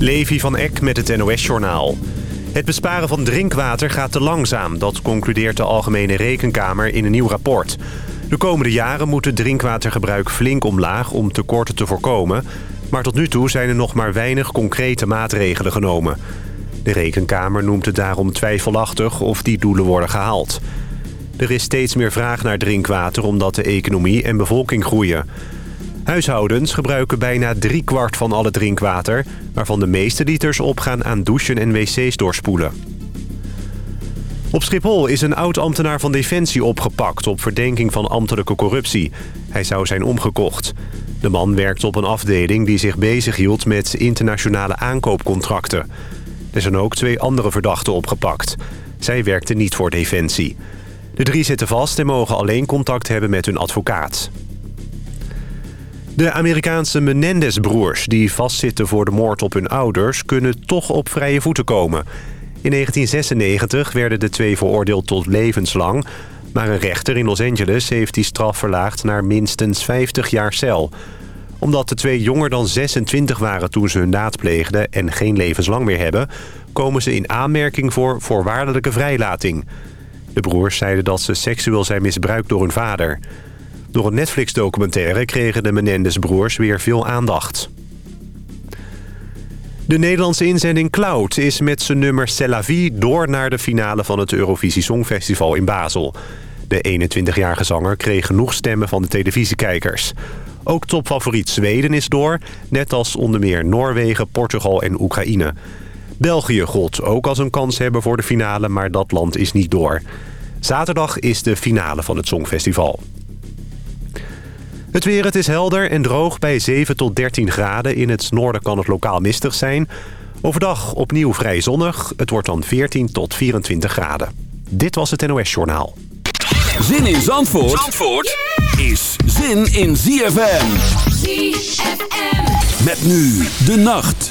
Levi van Eck met het NOS-journaal. Het besparen van drinkwater gaat te langzaam. Dat concludeert de Algemene Rekenkamer in een nieuw rapport. De komende jaren moet het drinkwatergebruik flink omlaag om tekorten te voorkomen. Maar tot nu toe zijn er nog maar weinig concrete maatregelen genomen. De Rekenkamer noemt het daarom twijfelachtig of die doelen worden gehaald. Er is steeds meer vraag naar drinkwater omdat de economie en bevolking groeien. Huishoudens gebruiken bijna driekwart van alle drinkwater... waarvan de meeste liters opgaan aan douchen en wc's doorspoelen. Op Schiphol is een oud-ambtenaar van Defensie opgepakt... op verdenking van ambtelijke corruptie. Hij zou zijn omgekocht. De man werkt op een afdeling die zich bezighield met internationale aankoopcontracten. Er zijn ook twee andere verdachten opgepakt. Zij werkten niet voor Defensie. De drie zitten vast en mogen alleen contact hebben met hun advocaat. De Amerikaanse Menendez-broers die vastzitten voor de moord op hun ouders... kunnen toch op vrije voeten komen. In 1996 werden de twee veroordeeld tot levenslang... maar een rechter in Los Angeles heeft die straf verlaagd naar minstens 50 jaar cel. Omdat de twee jonger dan 26 waren toen ze hun daad pleegden... en geen levenslang meer hebben... komen ze in aanmerking voor voorwaardelijke vrijlating. De broers zeiden dat ze seksueel zijn misbruikt door hun vader... Door een Netflix-documentaire kregen de Menendez-broers weer veel aandacht. De Nederlandse inzending Cloud is met zijn nummer C'est la vie door naar de finale van het Eurovisie Songfestival in Basel. De 21-jarige zanger kreeg genoeg stemmen van de televisiekijkers. Ook topfavoriet Zweden is door, net als onder meer Noorwegen, Portugal en Oekraïne. België gold ook als een kans hebben voor de finale, maar dat land is niet door. Zaterdag is de finale van het Songfestival. Het weer, het is helder en droog bij 7 tot 13 graden. In het noorden kan het lokaal mistig zijn. Overdag opnieuw vrij zonnig. Het wordt dan 14 tot 24 graden. Dit was het NOS Journaal. Zin in Zandvoort, Zandvoort is zin in ZFM. ZFM. Met nu de nacht.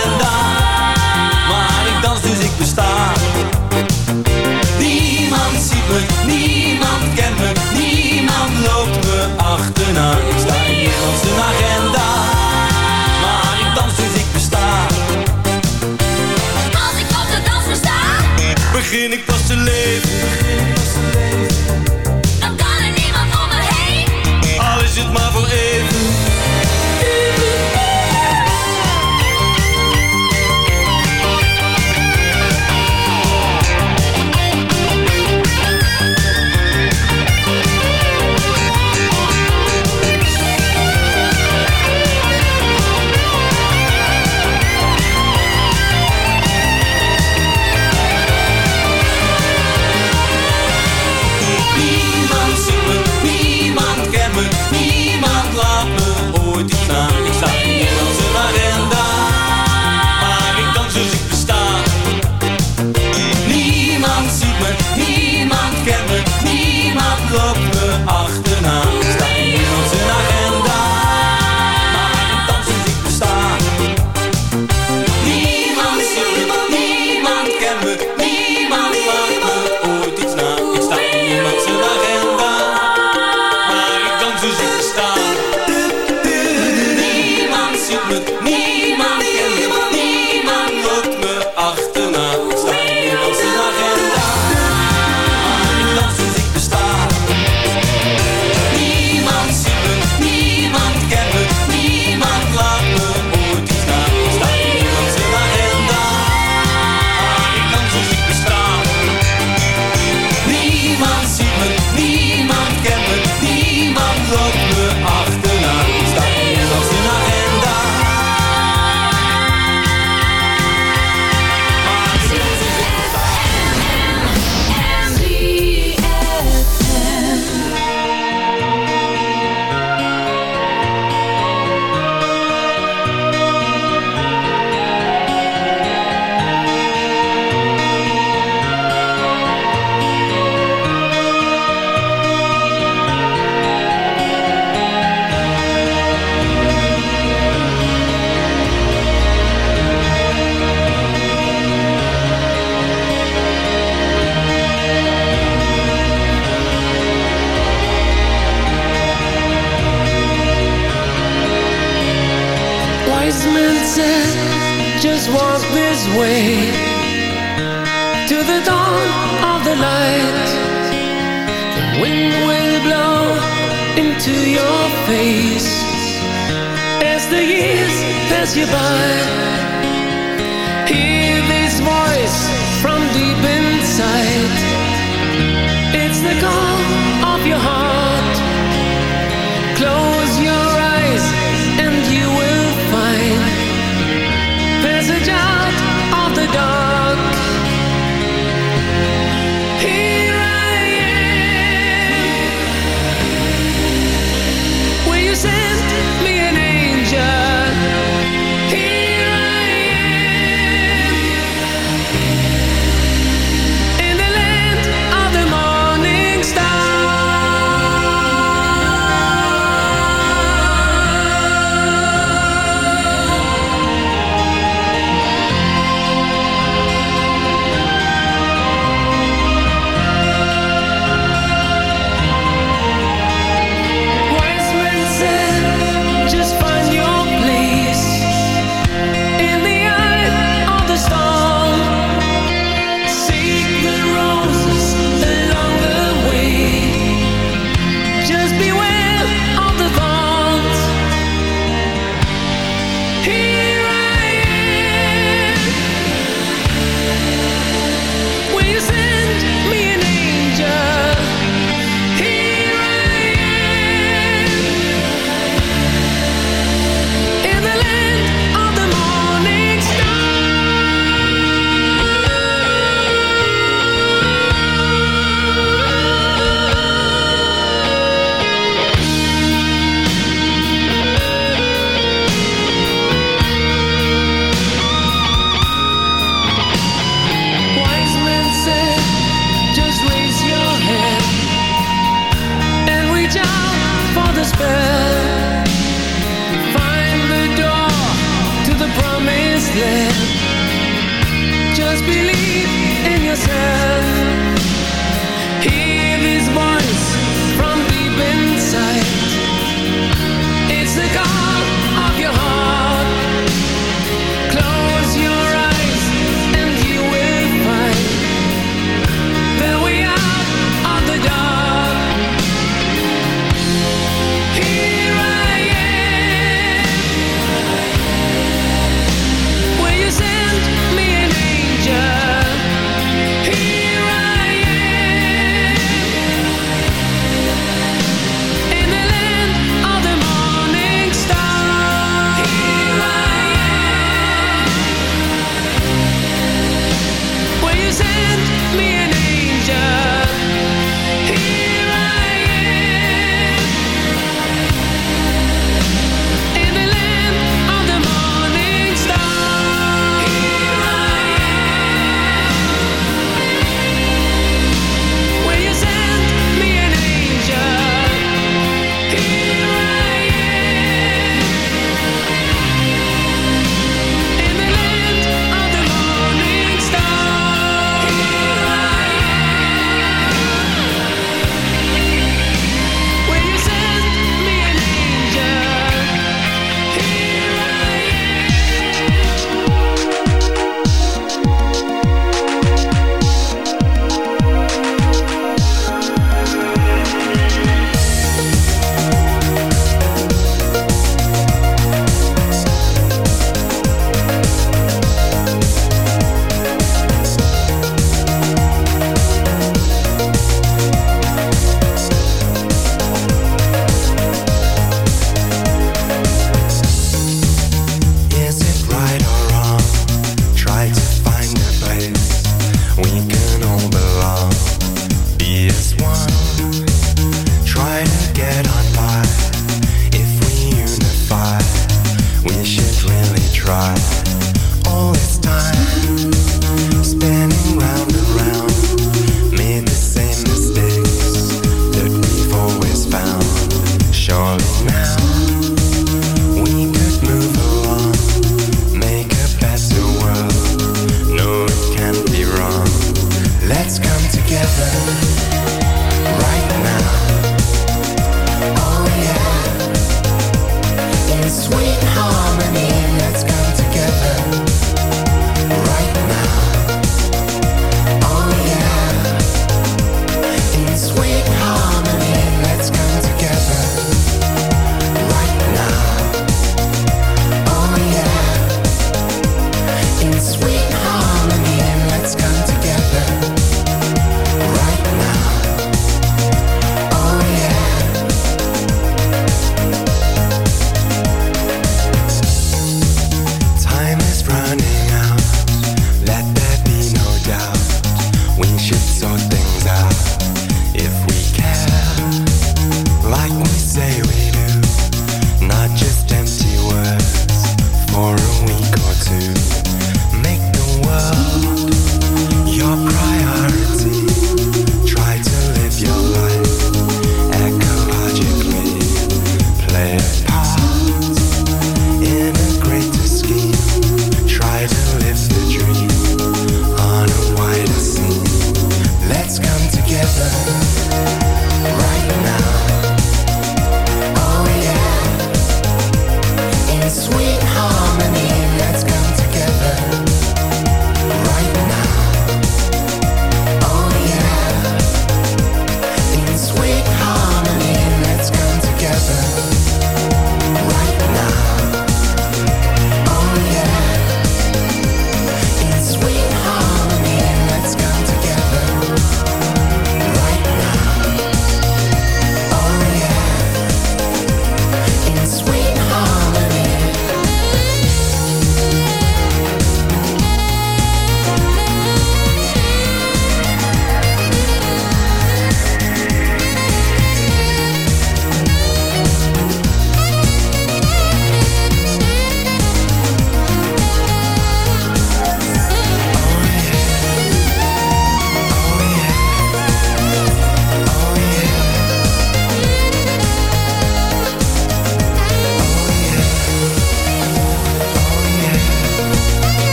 Begin ik pas te leven,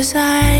comfortable I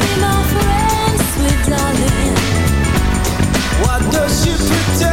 does she pretend?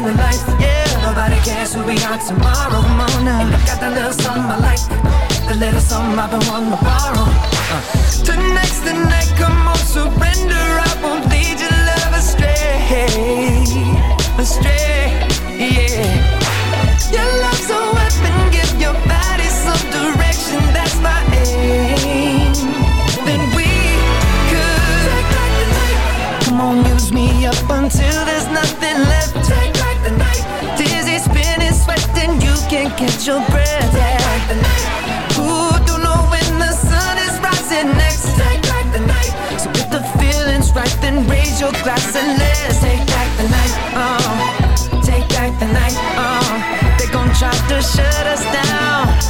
turn the lights, yeah. Nobody cares who we are tomorrow morning And I got that little something I like The little something I've been wanting to borrow. Uh. Tonight's the night, come on, surrender. I won't lead your love astray. Astray, yeah. Your love's a weapon, give your body some direction. That's my aim. Then we could Come on, use me up until there's nothing left. can't catch your breath. Yeah. Ooh, don't know when the sun is rising next. Take back the night. So if the feeling's right, then raise your glass and let's take back the night. Oh, take back the night. Uh. Oh, they gon' try to shut us down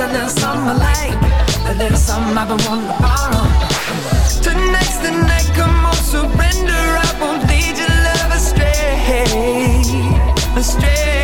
a little something I like, a little something I've been wanting to. Tonight's the night, come on, surrender. I won't lead your love astray, astray.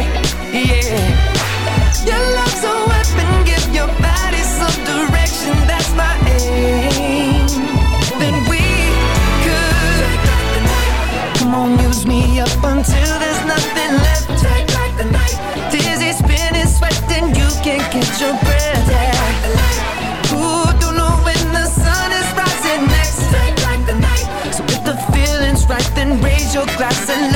your glass and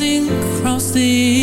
Blazing across the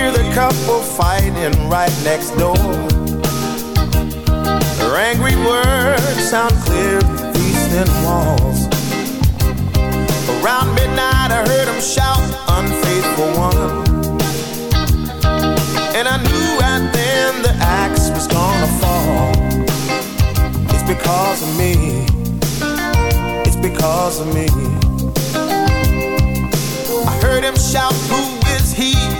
hear the couple fighting right next door. Their angry words sound clear through these thin walls. Around midnight, I heard them shout, Unfaithful one. And I knew right then the axe was gonna fall. It's because of me. It's because of me. I heard him shout, Who is he?